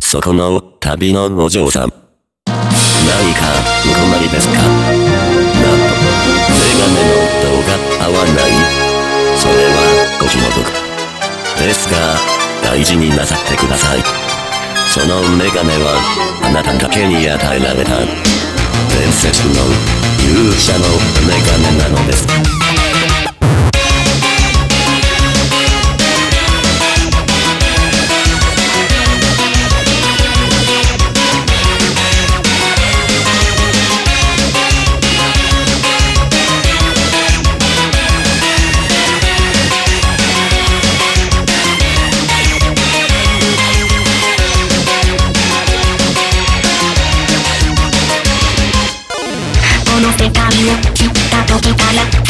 そこの旅のお嬢さん。何かお困りですか？なんと、メガネの動画合わないそれはご気の毒。ですが、大事になさってください。そのメガネは、あなただけに与えられた、伝説の勇者のメガネなの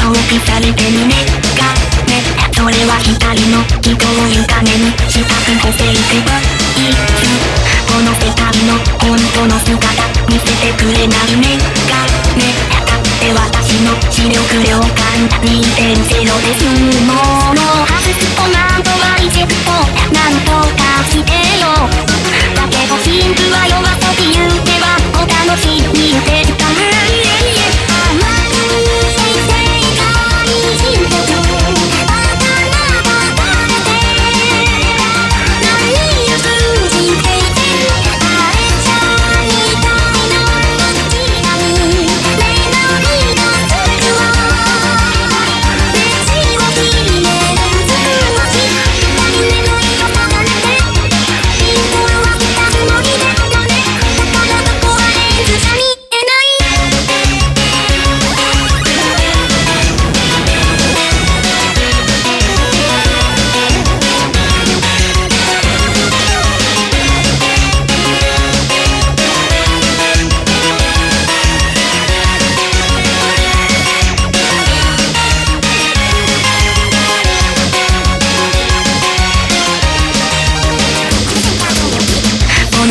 装備されてるねがねそれは光の人を湯影にしたく補正せばいいこの世界の本当の姿見せてくれないねがねだって私の視力量感2.0ですもの外すとなんとはリジェクト。なんとかしてよ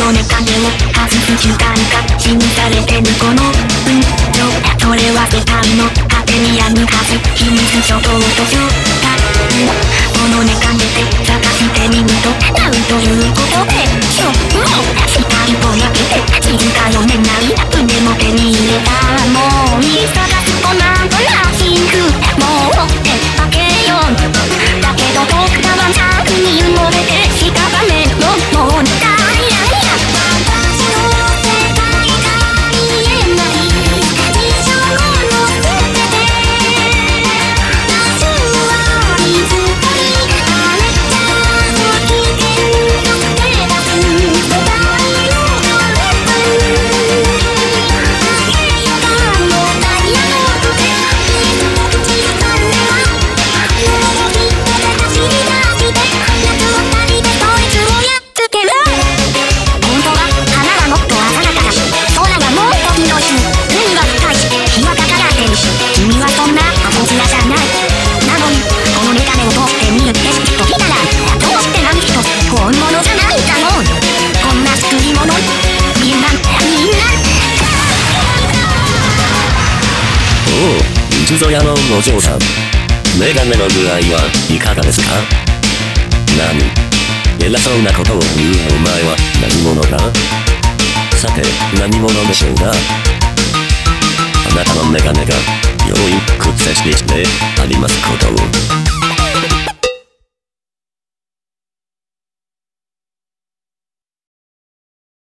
のネタを外す手段が示されてるこの運動それは世界の果てにあるはず秘密諸島と書がこのネタで探してみるとなんということでしょもういつぞやのお嬢さん。メガネの具合はいかがですか？何？偉そうなことを言うお前は何者だ？さて、何者でしょうかあなたのメガネが良い屈折してありますことを。